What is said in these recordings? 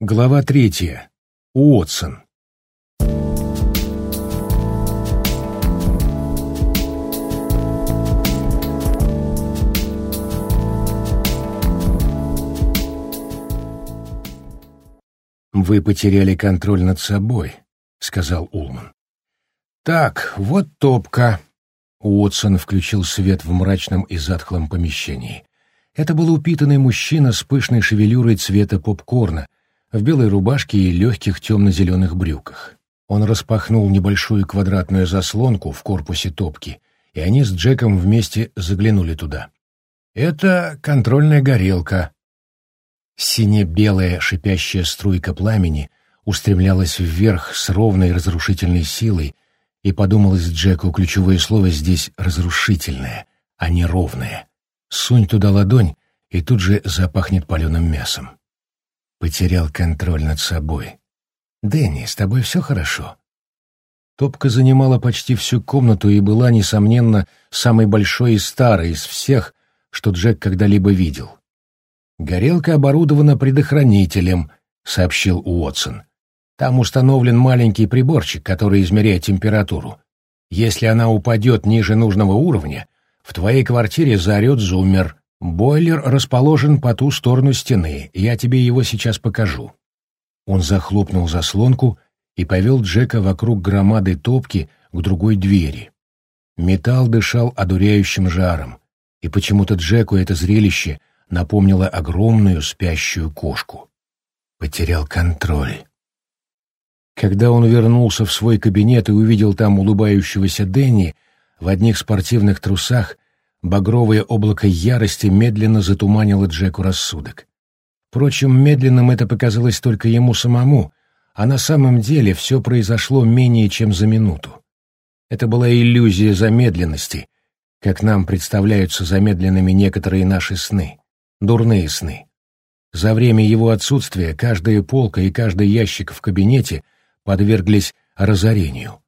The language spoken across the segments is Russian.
Глава третья. Уотсон. «Вы потеряли контроль над собой», — сказал Улман. «Так, вот топка». Уотсон включил свет в мрачном и затхлом помещении. Это был упитанный мужчина с пышной шевелюрой цвета попкорна, в белой рубашке и легких темно-зеленых брюках. Он распахнул небольшую квадратную заслонку в корпусе топки, и они с Джеком вместе заглянули туда. «Это контрольная горелка». Сине-белая шипящая струйка пламени устремлялась вверх с ровной разрушительной силой, и подумалось Джеку ключевое слово здесь «разрушительное», а не «ровное». Сунь туда ладонь, и тут же запахнет паленым мясом. Потерял контроль над собой. «Дэнни, с тобой все хорошо?» Топка занимала почти всю комнату и была, несомненно, самой большой и старой из всех, что Джек когда-либо видел. «Горелка оборудована предохранителем», — сообщил Уотсон. «Там установлен маленький приборчик, который измеряет температуру. Если она упадет ниже нужного уровня, в твоей квартире заорет зуммер. Бойлер расположен по ту сторону стены, я тебе его сейчас покажу». Он захлопнул заслонку и повел Джека вокруг громады топки к другой двери. Металл дышал одуряющим жаром, и почему-то Джеку это зрелище напомнило огромную спящую кошку. Потерял контроль. Когда он вернулся в свой кабинет и увидел там улыбающегося Дэнни в одних спортивных трусах, Багровое облако ярости медленно затуманило Джеку рассудок. Впрочем, медленным это показалось только ему самому, а на самом деле все произошло менее чем за минуту. Это была иллюзия замедленности, как нам представляются замедленными некоторые наши сны, дурные сны. За время его отсутствия каждая полка и каждый ящик в кабинете подверглись разорению.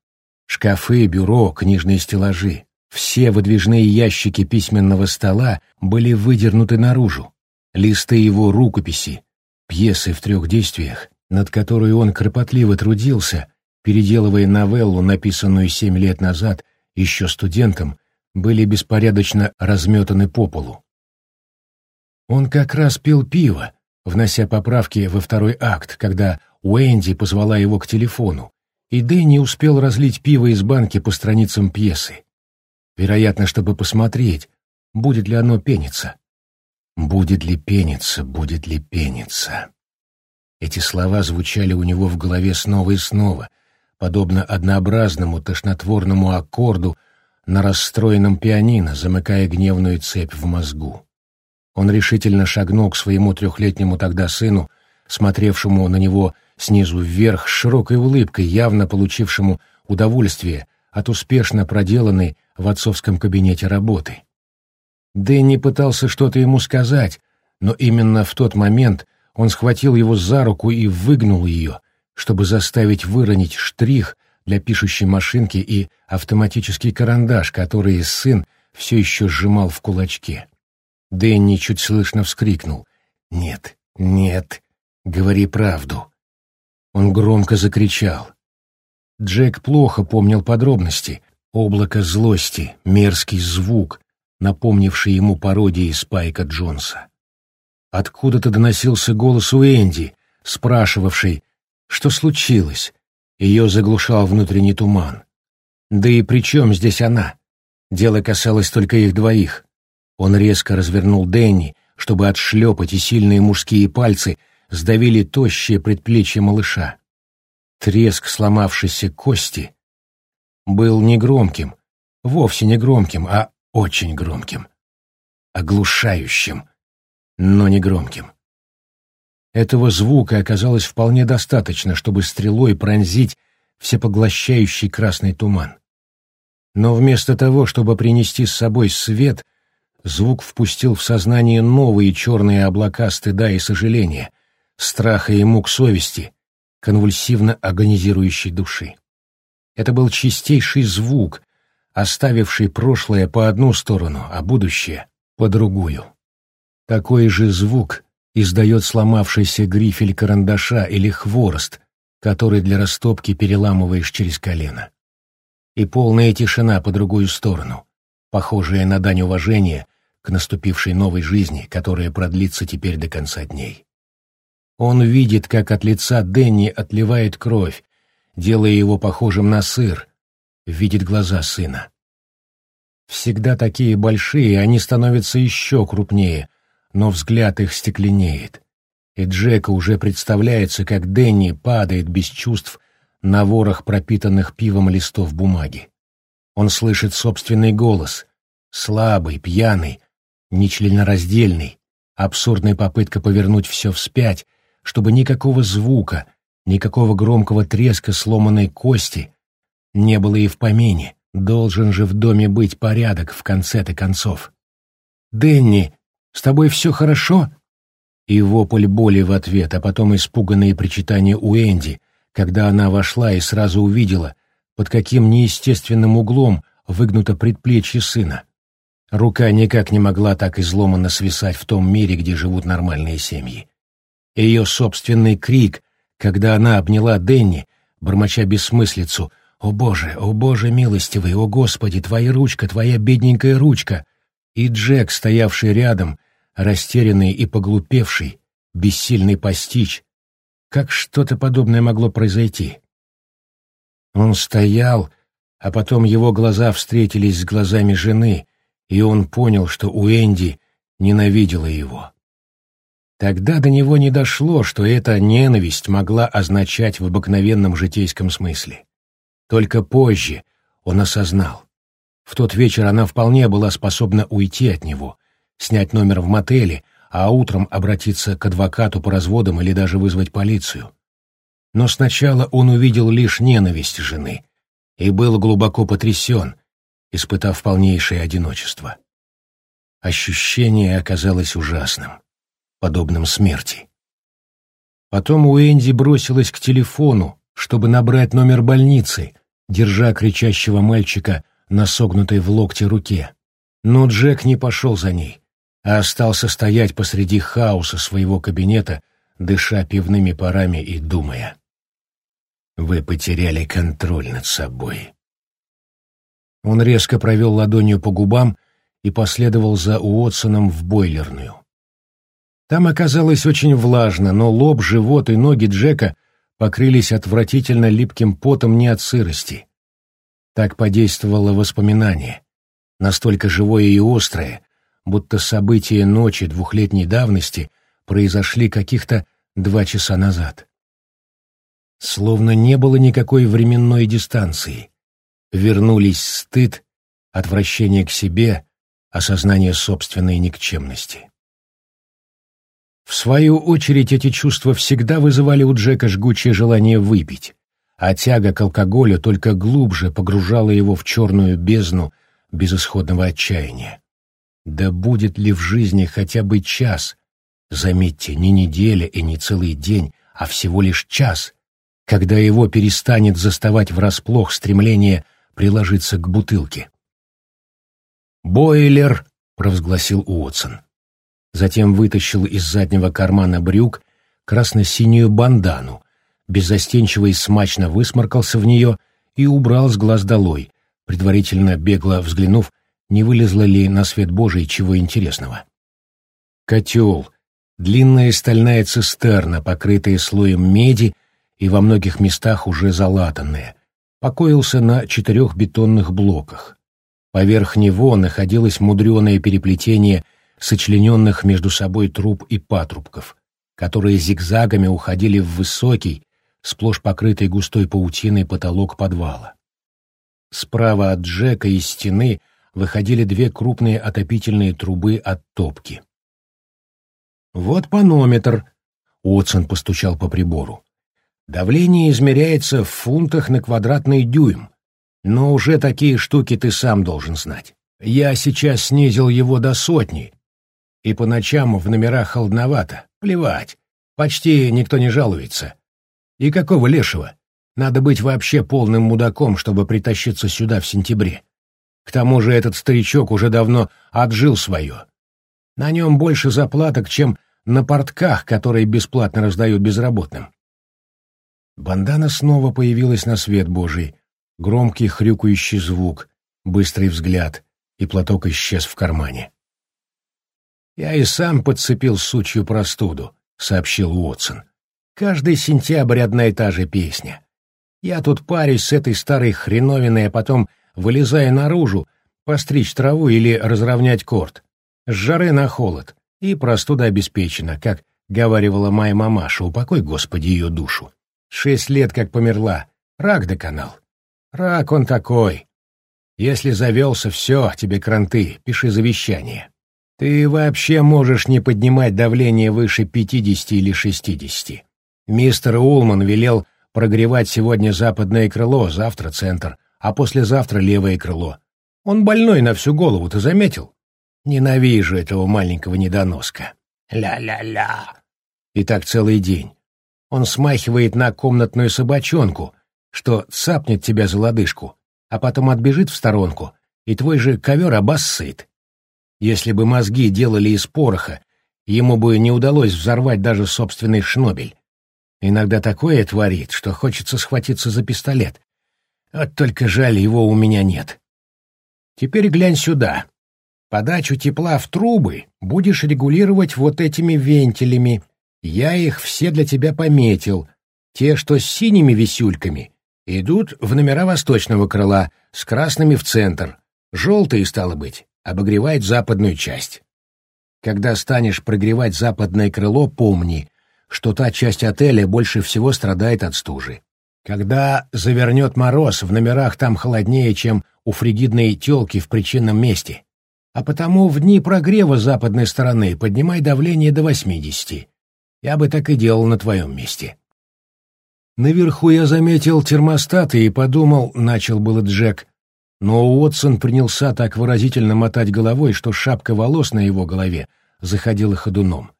Шкафы, бюро, книжные стеллажи. Все выдвижные ящики письменного стола были выдернуты наружу. Листы его рукописи, пьесы в трех действиях, над которой он кропотливо трудился, переделывая новеллу, написанную семь лет назад, еще студентом, были беспорядочно разметаны по полу. Он как раз пил пиво, внося поправки во второй акт, когда Уэнди позвала его к телефону, и Дэнни успел разлить пиво из банки по страницам пьесы вероятно, чтобы посмотреть, будет ли оно пениться. Будет ли пениться, будет ли пениться. Эти слова звучали у него в голове снова и снова, подобно однообразному тошнотворному аккорду на расстроенном пианино, замыкая гневную цепь в мозгу. Он решительно шагнул к своему трехлетнему тогда сыну, смотревшему на него снизу вверх с широкой улыбкой, явно получившему удовольствие от успешно проделанной в отцовском кабинете работы. Дэнни пытался что-то ему сказать, но именно в тот момент он схватил его за руку и выгнул ее, чтобы заставить выронить штрих для пишущей машинки и автоматический карандаш, который сын все еще сжимал в кулачке. Дэнни чуть слышно вскрикнул. «Нет, нет, говори правду». Он громко закричал. Джек плохо помнил подробности. Облако злости, мерзкий звук, напомнивший ему пародии Спайка Джонса. Откуда-то доносился голос у Энди, спрашивавший, что случилось. Ее заглушал внутренний туман. Да и при чем здесь она? Дело касалось только их двоих. Он резко развернул Дэнни, чтобы отшлепать, и сильные мужские пальцы сдавили тощее предплечье малыша. Треск сломавшейся кости был не громким, вовсе не громким, а очень громким. Оглушающим, но не громким. Этого звука оказалось вполне достаточно, чтобы стрелой пронзить всепоглощающий красный туман. Но вместо того, чтобы принести с собой свет, звук впустил в сознание новые черные облака стыда и сожаления, страха и мук совести, конвульсивно агонизирующей души. Это был чистейший звук, оставивший прошлое по одну сторону, а будущее — по другую. Такой же звук издает сломавшийся грифель карандаша или хворост, который для растопки переламываешь через колено. И полная тишина по другую сторону, похожая на дань уважения к наступившей новой жизни, которая продлится теперь до конца дней. Он видит, как от лица Дэнни отливает кровь, делая его похожим на сыр, видит глаза сына. Всегда такие большие, они становятся еще крупнее, но взгляд их стекленеет. И Джека уже представляется, как Дэнни падает без чувств на ворох пропитанных пивом листов бумаги. Он слышит собственный голос, слабый, пьяный, нечленораздельный, абсурдная попытка повернуть все вспять, чтобы никакого звука, никакого громкого треска сломанной кости не было и в помине. Должен же в доме быть порядок в конце-то концов. «Дэнни, с тобой все хорошо?» И вопль боли в ответ, а потом испуганные причитания у Энди, когда она вошла и сразу увидела, под каким неестественным углом выгнуто предплечье сына. Рука никак не могла так изломанно свисать в том мире, где живут нормальные семьи. Ее собственный крик, когда она обняла Денни, бормоча бессмыслицу «О Боже, о Боже милостивый, о Господи, твоя ручка, твоя бедненькая ручка!» И Джек, стоявший рядом, растерянный и поглупевший, бессильный постичь, как что-то подобное могло произойти. Он стоял, а потом его глаза встретились с глазами жены, и он понял, что у Энди ненавидела его. Тогда до него не дошло, что эта ненависть могла означать в обыкновенном житейском смысле. Только позже он осознал. В тот вечер она вполне была способна уйти от него, снять номер в мотеле, а утром обратиться к адвокату по разводам или даже вызвать полицию. Но сначала он увидел лишь ненависть жены и был глубоко потрясен, испытав полнейшее одиночество. Ощущение оказалось ужасным, подобным смерти. Потом Уэнди бросилась к телефону, чтобы набрать номер больницы, держа кричащего мальчика на согнутой в локте руке. Но Джек не пошел за ней, а остался стоять посреди хаоса своего кабинета, дыша пивными парами и думая. «Вы потеряли контроль над собой», он резко провел ладонью по губам и последовал за Уотсоном в бойлерную. Там оказалось очень влажно, но лоб, живот и ноги Джека покрылись отвратительно липким потом не от сырости. Так подействовало воспоминание, настолько живое и острое, будто события ночи двухлетней давности произошли каких-то два часа назад. Словно не было никакой временной дистанции, вернулись стыд, отвращение к себе, осознание собственной никчемности. В свою очередь эти чувства всегда вызывали у Джека жгучее желание выпить, а тяга к алкоголю только глубже погружала его в черную бездну безысходного отчаяния. Да будет ли в жизни хотя бы час, заметьте, не неделя и не целый день, а всего лишь час, когда его перестанет заставать врасплох стремление приложиться к бутылке. «Бойлер!» — провозгласил Уотсон. Затем вытащил из заднего кармана брюк красно-синюю бандану, беззастенчиво и смачно высморкался в нее и убрал с глаз долой, предварительно бегло взглянув, не вылезло ли на свет Божий чего интересного. Котел, длинная стальная цистерна, покрытая слоем меди и во многих местах уже залатанная, покоился на четырех бетонных блоках. Поверх него находилось мудреное переплетение сочлененных между собой труб и патрубков, которые зигзагами уходили в высокий, сплошь покрытый густой паутиной потолок подвала. Справа от Джека из стены выходили две крупные отопительные трубы от топки. «Вот панометр», — Уотсон постучал по прибору. Давление измеряется в фунтах на квадратный дюйм, но уже такие штуки ты сам должен знать. Я сейчас снизил его до сотни, и по ночам в номерах холодновато. Плевать, почти никто не жалуется. И какого лешего? Надо быть вообще полным мудаком, чтобы притащиться сюда в сентябре. К тому же этот старичок уже давно отжил свое. На нем больше заплаток, чем на портках, которые бесплатно раздают безработным. Бандана снова появилась на свет Божий. Громкий хрюкающий звук, быстрый взгляд, и платок исчез в кармане. «Я и сам подцепил сучью простуду», — сообщил Уотсон. «Каждый сентябрь одна и та же песня. Я тут парюсь с этой старой хреновиной, а потом вылезаю наружу, постричь траву или разровнять корт. С жары на холод. И простуда обеспечена, как говаривала моя мамаша, упокой, Господи, ее душу. Шесть лет как померла, рак доконал. Рак он такой. Если завелся, все, тебе кранты, пиши завещание. Ты вообще можешь не поднимать давление выше пятидесяти или шестидесяти. Мистер Улман велел прогревать сегодня западное крыло, завтра центр, а послезавтра левое крыло. Он больной на всю голову, ты заметил? Ненавижу этого маленького недоноска. Ля-ля-ля. И так целый день. Он смахивает на комнатную собачонку, что цапнет тебя за лодыжку, а потом отбежит в сторонку, и твой же ковер обоссыт. Если бы мозги делали из пороха, ему бы не удалось взорвать даже собственный шнобель. Иногда такое творит, что хочется схватиться за пистолет. Вот только жаль, его у меня нет. Теперь глянь сюда. Подачу тепла в трубы будешь регулировать вот этими вентилями. Я их все для тебя пометил. Те, что с синими висюльками, идут в номера восточного крыла, с красными в центр. Желтые, стало быть, обогревают западную часть. Когда станешь прогревать западное крыло, помни, что та часть отеля больше всего страдает от стужи. Когда завернет мороз, в номерах там холоднее, чем у фригидной телки в причинном месте. А потому в дни прогрева западной стороны поднимай давление до 80. Я бы так и делал на твоем месте. Наверху я заметил термостаты и подумал, начал было Джек, но Уотсон принялся так выразительно мотать головой, что шапка волос на его голове заходила ходуном.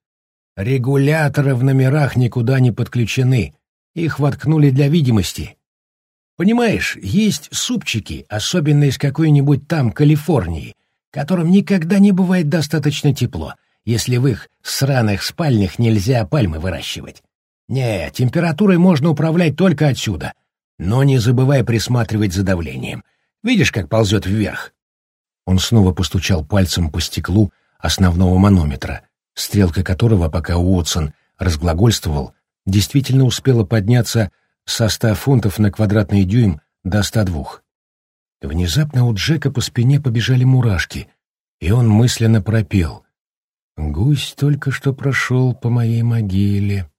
Регуляторы в номерах никуда не подключены, их воткнули для видимости. Понимаешь, есть супчики, особенно из какой-нибудь там Калифорнии, которым никогда не бывает достаточно тепло, если в их сраных спальнях нельзя пальмы выращивать. Не, температурой можно управлять только отсюда, но не забывай присматривать за давлением. Видишь, как ползет вверх?» Он снова постучал пальцем по стеклу основного манометра, стрелка которого, пока Уотсон разглагольствовал, действительно успела подняться со ста фунтов на квадратный дюйм до ста двух. Внезапно у Джека по спине побежали мурашки, и он мысленно пропел. «Гусь только что прошел по моей могиле».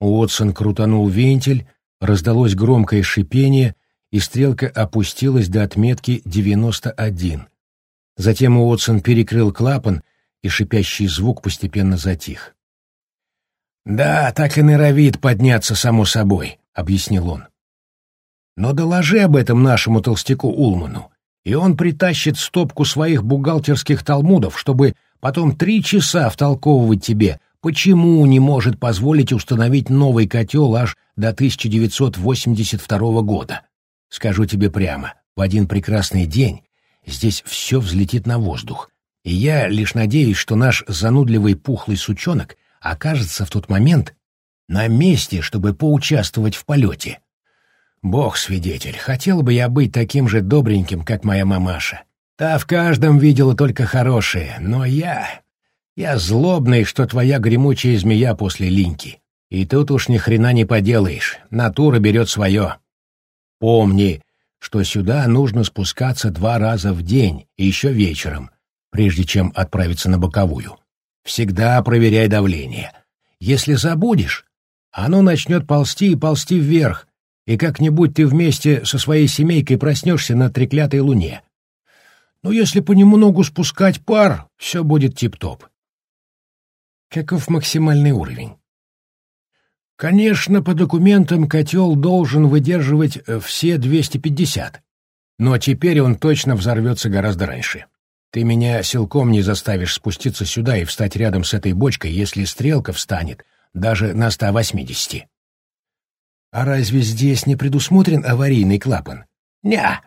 Уотсон крутанул вентиль, раздалось громкое шипение, и стрелка опустилась до отметки 91. Затем Уотсон перекрыл клапан, и шипящий звук постепенно затих. «Да, так и норовит подняться само собой», — объяснил он. «Но доложи об этом нашему толстяку Улману, и он притащит стопку своих бухгалтерских талмудов, чтобы потом три часа втолковывать тебе, почему не может позволить установить новый котел аж до 1982 года. Скажу тебе прямо, в один прекрасный день здесь все взлетит на воздух, и я лишь надеюсь, что наш занудливый пухлый сучонок окажется в тот момент на месте, чтобы поучаствовать в полете. Бог свидетель, хотел бы я быть таким же добреньким, как моя мамаша. Та в каждом видела только хорошее, но я... Я злобный, что твоя гремучая змея после линьки. И тут уж ни хрена не поделаешь, натура берет свое. Помни, что сюда нужно спускаться два раза в день и еще вечером, прежде чем отправиться на боковую. Всегда проверяй давление. Если забудешь, оно начнет ползти и ползти вверх, и как-нибудь ты вместе со своей семейкой проснешься на треклятой луне. Но если понемногу спускать пар, все будет тип-топ. Каков максимальный уровень? Конечно, по документам котел должен выдерживать э, все 250, но теперь он точно взорвется гораздо раньше. Ты меня силком не заставишь спуститься сюда и встать рядом с этой бочкой, если стрелка встанет даже на 180. А разве здесь не предусмотрен аварийный клапан? Ня.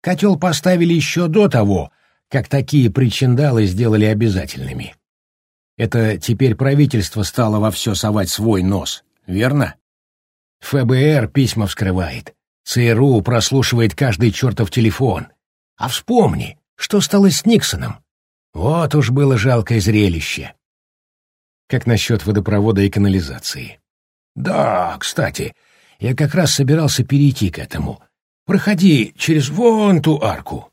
Котел поставили еще до того, как такие причиндалы сделали обязательными. Это теперь правительство стало во все совать свой нос, верно? ФБР письма вскрывает, ЦРУ прослушивает каждый чертов телефон. А вспомни, что стало с Никсоном. Вот уж было жалкое зрелище. Как насчет водопровода и канализации? Да, кстати, я как раз собирался перейти к этому. Проходи через вон ту арку.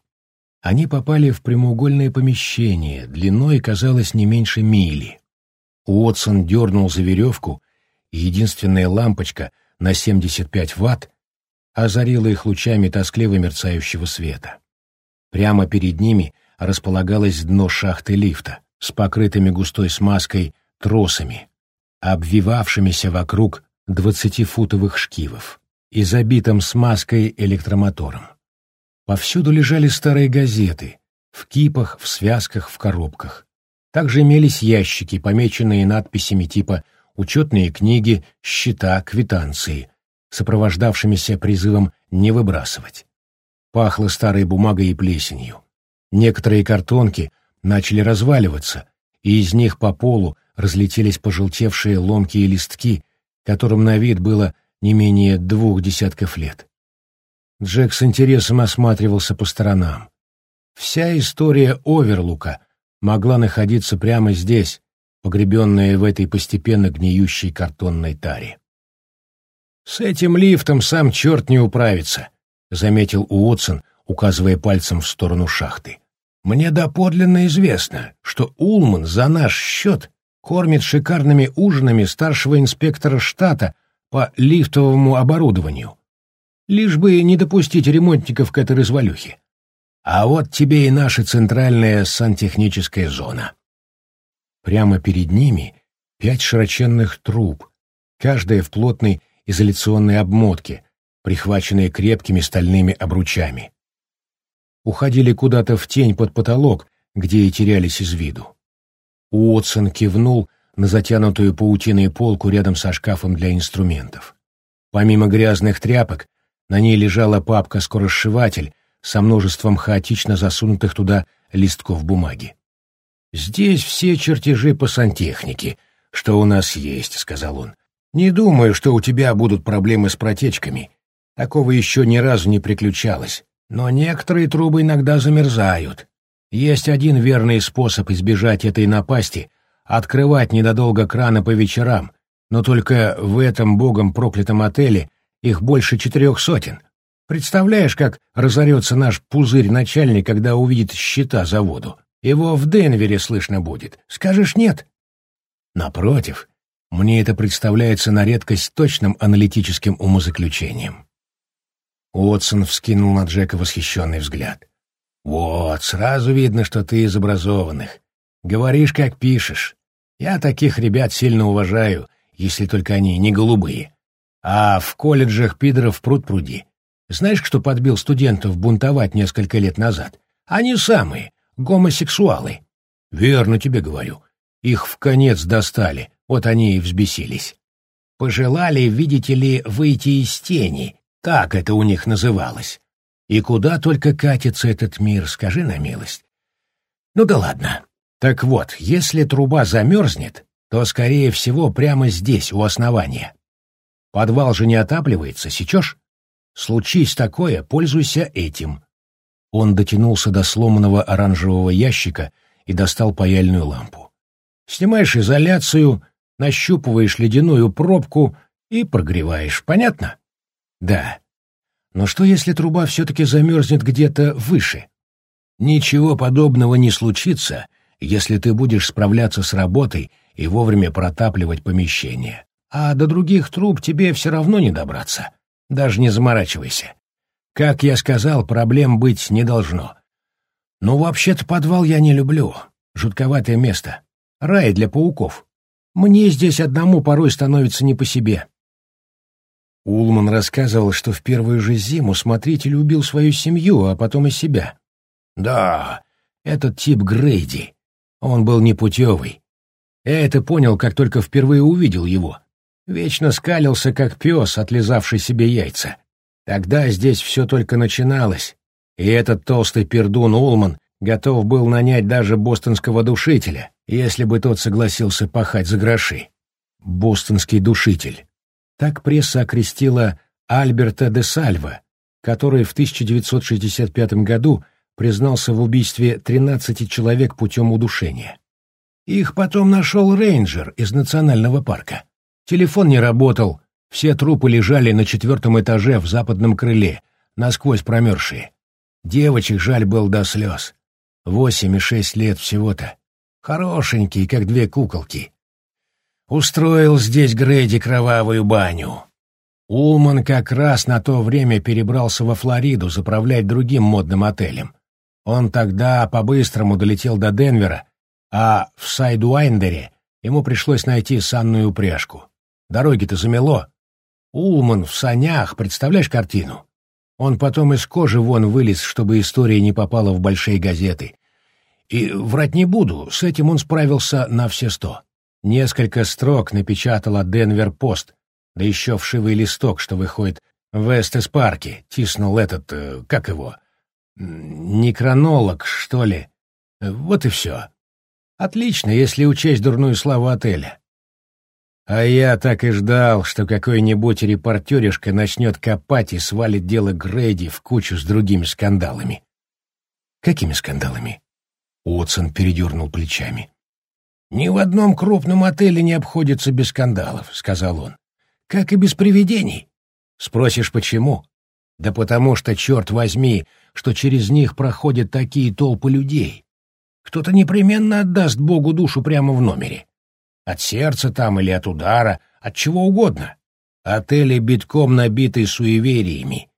Они попали в прямоугольное помещение, длиной казалось не меньше мили. Уотсон дернул за веревку, и единственная лампочка на 75 ватт озарила их лучами тоскливо мерцающего света. Прямо перед ними располагалось дно шахты лифта с покрытыми густой смазкой тросами, обвивавшимися вокруг двадцатифутовых шкивов и забитым смазкой электромотором. Повсюду лежали старые газеты, в кипах, в связках, в коробках. Также имелись ящики, помеченные надписями типа «учетные книги», «счета», «квитанции», сопровождавшимися призывом не выбрасывать. Пахло старой бумагой и плесенью. Некоторые картонки начали разваливаться, и из них по полу разлетелись пожелтевшие ломкие листки, которым на вид было не менее двух десятков лет. Джек с интересом осматривался по сторонам. Вся история Оверлука могла находиться прямо здесь, погребенная в этой постепенно гниющей картонной таре. «С этим лифтом сам черт не управится», — заметил Уотсон, указывая пальцем в сторону шахты. «Мне доподлинно известно, что Улман за наш счет кормит шикарными ужинами старшего инспектора штата по лифтовому оборудованию, лишь бы не допустить ремонтников к этой развалюхе. А вот тебе и наша центральная сантехническая зона. Прямо перед ними пять широченных труб, каждая в плотной изоляционной обмотке, прихваченные крепкими стальными обручами. Уходили куда-то в тень под потолок, где и терялись из виду. Уотсон кивнул на затянутую паутиной полку рядом со шкафом для инструментов. Помимо грязных тряпок, на ней лежала папка-скоросшиватель со множеством хаотично засунутых туда листков бумаги. «Здесь все чертежи по сантехнике, что у нас есть», — сказал он. «Не думаю, что у тебя будут проблемы с протечками. Такого еще ни разу не приключалось. Но некоторые трубы иногда замерзают. Есть один верный способ избежать этой напасти — открывать недолго краны по вечерам, но только в этом богом проклятом отеле их больше четырех сотен. Представляешь, как разорется наш пузырь-начальник, когда увидит счета за воду? Его в Денвере слышно будет. Скажешь нет? Напротив, мне это представляется на редкость точным аналитическим умозаключением. Уотсон вскинул на Джека восхищенный взгляд. «Вот, сразу видно, что ты из образованных. Говоришь, как пишешь. Я таких ребят сильно уважаю, если только они не голубые. А в колледжах пидоров пруд пруди. Знаешь, кто подбил студентов бунтовать несколько лет назад? Они самые, гомосексуалы. Верно тебе говорю. Их в конец достали, вот они и взбесились. Пожелали, видите ли, выйти из тени, так это у них называлось. И куда только катится этот мир, скажи на милость. Ну да ладно. Так вот, если труба замерзнет, то, скорее всего, прямо здесь, у основания. Подвал же не отапливается, сечешь? Случись такое, пользуйся этим. Он дотянулся до сломанного оранжевого ящика и достал паяльную лампу. Снимаешь изоляцию, нащупываешь ледяную пробку и прогреваешь. Понятно? Да. Но что, если труба все-таки замерзнет где-то выше? Ничего подобного не случится, если ты будешь справляться с работой и вовремя протапливать помещение а до других труб тебе все равно не добраться. Даже не заморачивайся. Как я сказал, проблем быть не должно. Ну, вообще-то подвал я не люблю. Жутковатое место. Рай для пауков. Мне здесь одному порой становится не по себе. Улман рассказывал, что в первую же зиму смотритель убил свою семью, а потом и себя. Да, этот тип Грейди. Он был непутевый. Я это понял, как только впервые увидел его. Вечно скалился, как пес, отлизавший себе яйца. Тогда здесь все только начиналось, и этот толстый пердун Улман Готов был нанять даже бостонского душителя, если бы тот согласился пахать за гроши. Бостонский душитель. Так пресса окрестила Альберта де Сальва, который в 1965 году признался в убийстве 13 человек путем удушения. Их потом нашел рейнджер из национального парка. Телефон не работал, все трупы лежали на четвертом этаже в западном крыле, насквозь промерзшие. Девочек жаль был до слез. Восемь и шесть лет всего-то. Хорошенькие, как две куколки. Устроил здесь Грейди кровавую баню. Улман как раз на то время перебрался во Флориду заправлять другим модным отелем. Он тогда по-быстрому долетел до Денвера, а в Сайдуайндере ему пришлось найти санную упряжку. Дороги-то замело. Улман в санях, представляешь картину? Он потом из кожи вон вылез, чтобы история не попала в большие газеты. И врать не буду, с этим он справился на все сто. Несколько строк напечатала «Денвер-Пост», да еще вшивый листок, что выходит в Эстес-парке, тиснул этот, э, как его, некронолог, что ли. Вот и все. Отлично, если учесть дурную славу отеля. А я так и ждал, что какой-нибудь репортеришка начнет копать и свалит дело Грейди в кучу с другими скандалами. Какими скандалами? Уотсон передернул плечами. «Ни в одном крупном отеле не обходится без скандалов», — сказал он. «Как и без привидений». Спросишь, почему? Да потому что, черт возьми, что через них проходят такие толпы людей. Кто-то непременно отдаст Богу душу прямо в номере. От сердца там или от удара, от чего угодно. Отели битком набиты суевериями.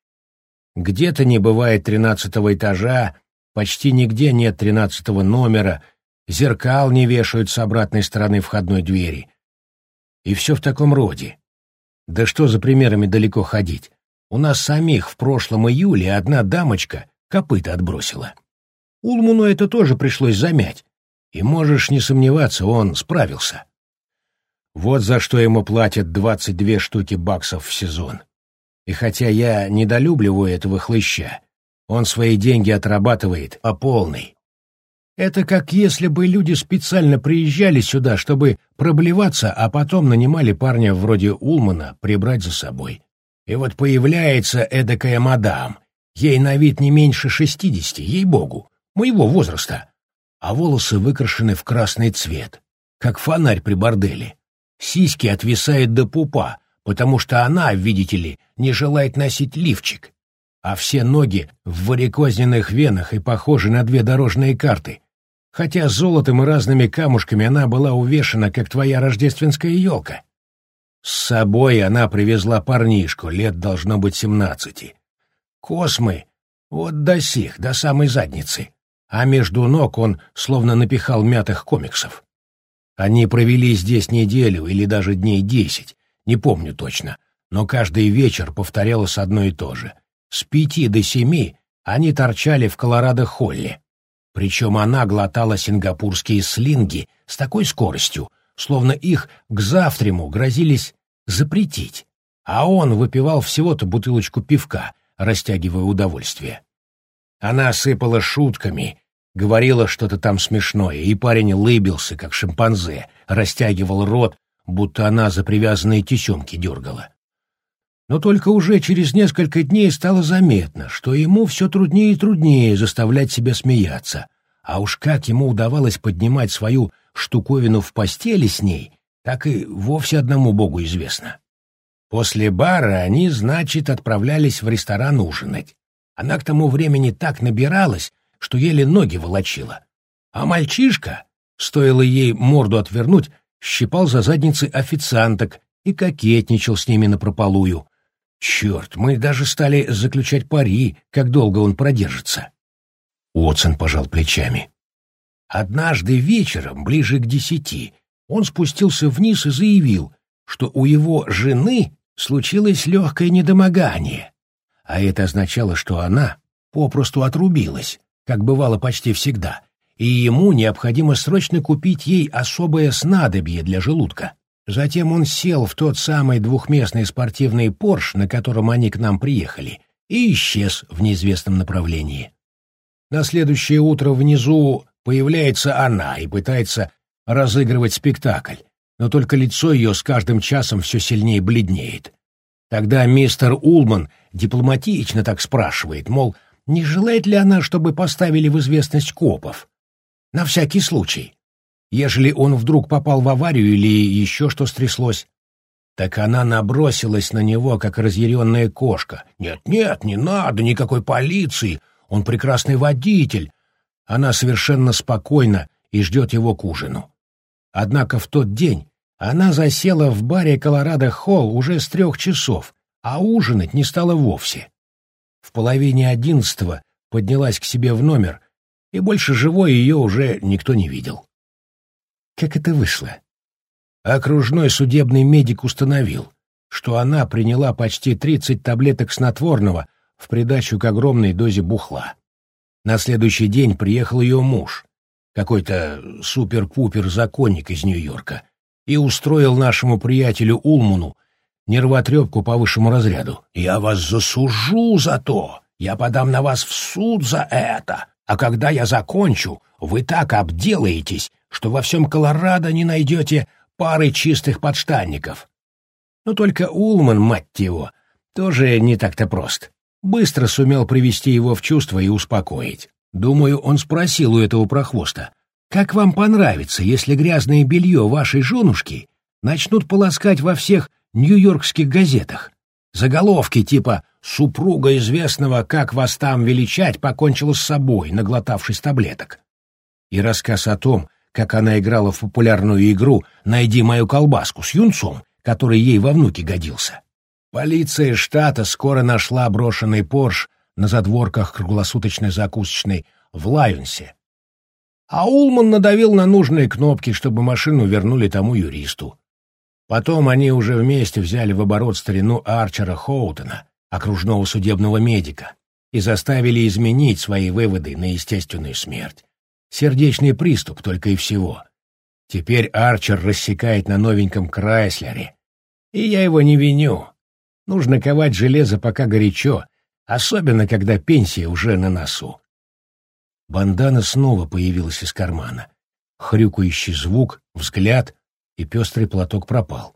Где-то не бывает тринадцатого этажа, почти нигде нет тринадцатого номера, зеркал не вешают с обратной стороны входной двери. И все в таком роде. Да что за примерами далеко ходить? У нас самих в прошлом июле одна дамочка копыта отбросила. Улмуну это тоже пришлось замять. И можешь не сомневаться, он справился. Вот за что ему платят двадцать две штуки баксов в сезон. И хотя я недолюбливаю этого хлыща, он свои деньги отрабатывает по полной. Это как если бы люди специально приезжали сюда, чтобы проблеваться, а потом нанимали парня вроде Улмана прибрать за собой. И вот появляется эдакая мадам, ей на вид не меньше шестидесяти, ей-богу, моего возраста, а волосы выкрашены в красный цвет, как фонарь при борделе. Сиськи отвисают до пупа, потому что она, видите ли, не желает носить лифчик. А все ноги в варикозненных венах и похожи на две дорожные карты. Хотя золотом и разными камушками она была увешана, как твоя рождественская елка. С собой она привезла парнишку, лет должно быть семнадцати. Космы, вот до сих, до самой задницы. А между ног он словно напихал мятых комиксов. Они провели здесь неделю или даже дней десять, не помню точно, но каждый вечер повторялось одно и то же. С пяти до семи они торчали в Колорадо-Холле. Причем она глотала сингапурские слинги с такой скоростью, словно их к завтраму грозились запретить, а он выпивал всего-то бутылочку пивка, растягивая удовольствие. Она сыпала шутками Говорила что-то там смешное, и парень лыбился, как шимпанзе, растягивал рот, будто она за привязанные тесемки дергала. Но только уже через несколько дней стало заметно, что ему все труднее и труднее заставлять себя смеяться, а уж как ему удавалось поднимать свою штуковину в постели с ней, так и вовсе одному богу известно. После бара они, значит, отправлялись в ресторан ужинать. Она к тому времени так набиралась, что еле ноги волочила. А мальчишка, стоило ей морду отвернуть, щипал за задницы официанток и кокетничал с ними напропалую. Черт, мы даже стали заключать пари, как долго он продержится. Уотсон пожал плечами. Однажды вечером, ближе к десяти, он спустился вниз и заявил, что у его жены случилось легкое недомогание, а это означало, что она попросту отрубилась, как бывало почти всегда, и ему необходимо срочно купить ей особое снадобье для желудка. Затем он сел в тот самый двухместный спортивный Порш, на котором они к нам приехали, и исчез в неизвестном направлении. На следующее утро внизу появляется она и пытается разыгрывать спектакль, но только лицо ее с каждым часом все сильнее бледнеет. Тогда мистер Улман дипломатично так спрашивает, мол, не желает ли она, чтобы поставили в известность копов? На всякий случай. Ежели он вдруг попал в аварию или еще что стряслось. Так она набросилась на него, как разъяренная кошка. «Нет-нет, не надо никакой полиции, он прекрасный водитель». Она совершенно спокойна и ждет его к ужину. Однако в тот день она засела в баре Колорадо-Холл уже с трех часов, а ужинать не стала вовсе. В половине одиннадцатого поднялась к себе в номер, и больше живой ее уже никто не видел. Как это вышло? Окружной судебный медик установил, что она приняла почти 30 таблеток снотворного в придачу к огромной дозе бухла. На следующий день приехал ее муж, какой-то супер-пупер-законник из Нью-Йорка, и устроил нашему приятелю Улмуну нервотрепку по высшему разряду. «Я вас засужу за то! Я подам на вас в суд за это! А когда я закончу, вы так обделаетесь, что во всем Колорадо не найдете пары чистых подштанников!» Но только Улман, мать его, тоже не так-то прост. Быстро сумел привести его в чувство и успокоить. Думаю, он спросил у этого прохвоста, «Как вам понравится, если грязное белье вашей женушки начнут полоскать во всех нью-йоркских газетах. Заголовки типа «Супруга известного, как вас там величать, покончила с собой, наглотавшись таблеток». И рассказ о том, как она играла в популярную игру «Найди мою колбаску» с юнцом, который ей во внуки годился. Полиция штата скоро нашла брошенный Порш на задворках круглосуточной закусочной в Лайонсе. А Улман надавил на нужные кнопки, чтобы машину вернули тому юристу. Потом они уже вместе взяли в оборот старину Арчера Хоутона, окружного судебного медика, и заставили изменить свои выводы на естественную смерть. Сердечный приступ только и всего. Теперь Арчер рассекает на новеньком Крайслере. И я его не виню. Нужно ковать железо пока горячо, особенно когда пенсия уже на носу. Бандана снова появилась из кармана. Хрюкающий звук, взгляд, и пестрый платок пропал.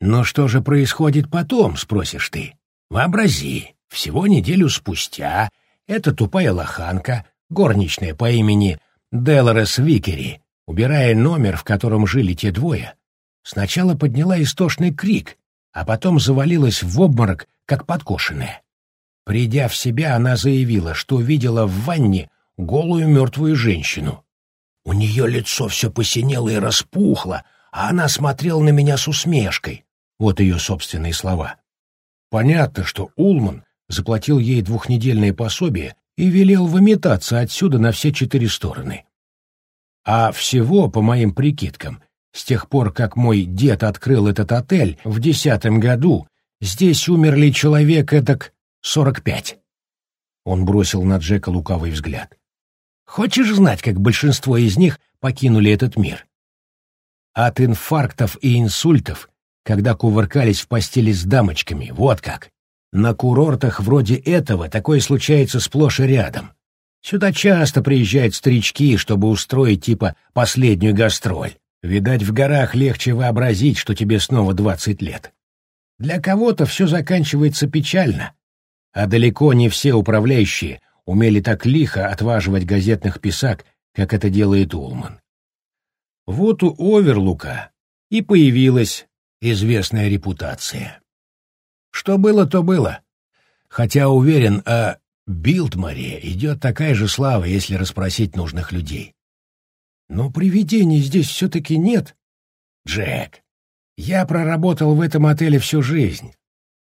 «Но что же происходит потом?» — спросишь ты. «Вообрази, всего неделю спустя эта тупая лоханка, горничная по имени Делорес Викери, убирая номер, в котором жили те двое, сначала подняла истошный крик, а потом завалилась в обморок, как подкошенная. Придя в себя, она заявила, что видела в ванне голую мертвую женщину. У нее лицо все посинело и распухло, а она смотрела на меня с усмешкой. Вот ее собственные слова. Понятно, что Улман заплатил ей двухнедельное пособие и велел выметаться отсюда на все четыре стороны. А всего, по моим прикидкам, с тех пор, как мой дед открыл этот отель в десятом году, здесь умерли человек эдак сорок пять. Он бросил на Джека лукавый взгляд. Хочешь знать, как большинство из них покинули этот мир? От инфарктов и инсультов, когда кувыркались в постели с дамочками, вот как. На курортах вроде этого такое случается сплошь и рядом. Сюда часто приезжают старички, чтобы устроить типа последнюю гастроль. Видать, в горах легче вообразить, что тебе снова двадцать лет. Для кого-то все заканчивается печально, а далеко не все управляющие умели так лихо отваживать газетных писак, как это делает Улман. Вот у Оверлука и появилась известная репутация. Что было, то было. Хотя, уверен, о Билдмаре идет такая же слава, если расспросить нужных людей. Но привидений здесь все-таки нет. Джек, я проработал в этом отеле всю жизнь,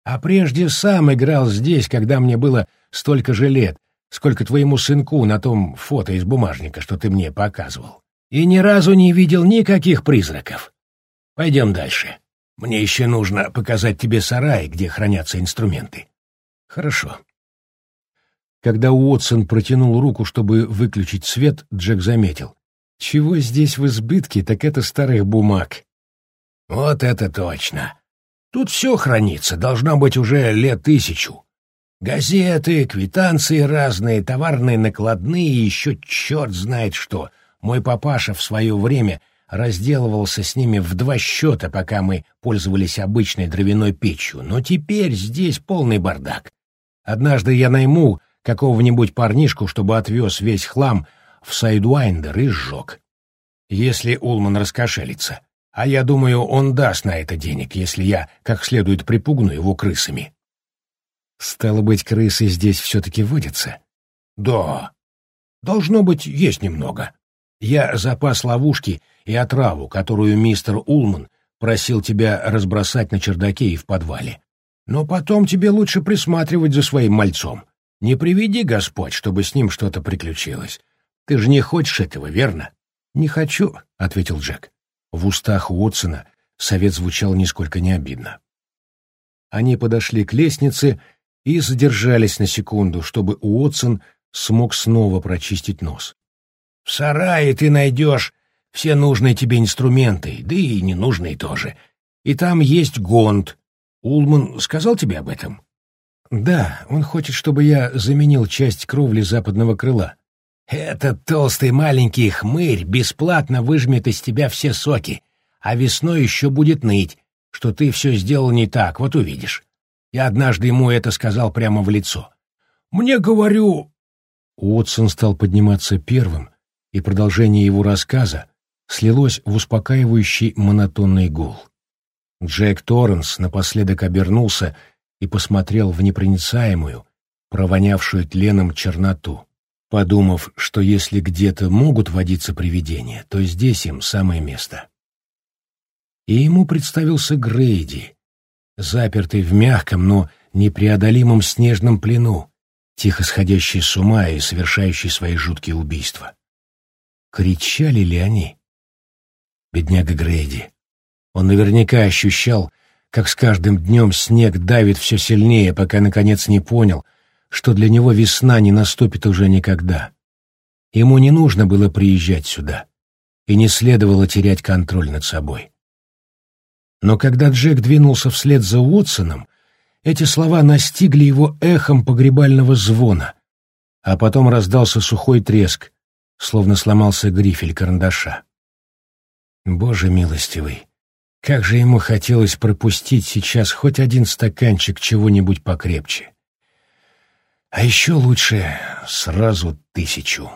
а прежде сам играл здесь, когда мне было столько же лет, сколько твоему сынку на том фото из бумажника, что ты мне показывал и ни разу не видел никаких призраков. Пойдем дальше. Мне еще нужно показать тебе сарай, где хранятся инструменты. Хорошо. Когда Уотсон протянул руку, чтобы выключить свет, Джек заметил. Чего здесь в избытке, так это старых бумаг. Вот это точно. Тут все хранится, должно быть уже лет тысячу. Газеты, квитанции разные, товарные накладные и еще черт знает что. Мой папаша в свое время разделывался с ними в два счета, пока мы пользовались обычной дровяной печью, но теперь здесь полный бардак. Однажды я найму какого-нибудь парнишку, чтобы отвез весь хлам в Сайдуайндер и сжег. Если Улман раскошелится. А я думаю, он даст на это денег, если я как следует припугну его крысами. Стало быть, крысы здесь все-таки водятся? Да. Должно быть, есть немного. Я запас ловушки и отраву, которую мистер Улман просил тебя разбросать на чердаке и в подвале. Но потом тебе лучше присматривать за своим мальцом. Не приведи Господь, чтобы с ним что-то приключилось. Ты же не хочешь этого, верно? Не хочу, — ответил Джек. В устах Уотсона совет звучал нисколько не обидно. Они подошли к лестнице и задержались на секунду, чтобы Уотсон смог снова прочистить нос. «В сарае ты найдешь все нужные тебе инструменты, да и ненужные тоже. И там есть гонт. Улман сказал тебе об этом?» «Да, он хочет, чтобы я заменил часть кровли западного крыла». «Этот толстый маленький хмырь бесплатно выжмет из тебя все соки, а весной еще будет ныть, что ты все сделал не так, вот увидишь. Я однажды ему это сказал прямо в лицо. Мне, говорю...» Уотсон стал подниматься первым, и продолжение его рассказа слилось в успокаивающий монотонный гул. Джек Торренс напоследок обернулся и посмотрел в непроницаемую, провонявшую тленом черноту, подумав, что если где-то могут водиться привидения, то здесь им самое место. И ему представился Грейди, запертый в мягком, но непреодолимом снежном плену, тихо сходящий с ума и совершающий свои жуткие убийства. Кричали ли они? Бедняга Грейди. Он наверняка ощущал, как с каждым днем снег давит все сильнее, пока наконец не понял, что для него весна не наступит уже никогда. Ему не нужно было приезжать сюда, и не следовало терять контроль над собой. Но когда Джек двинулся вслед за Уотсоном, эти слова настигли его эхом погребального звона, а потом раздался сухой треск, словно сломался грифель карандаша. Боже милостивый, как же ему хотелось пропустить сейчас хоть один стаканчик чего-нибудь покрепче. А еще лучше сразу тысячу.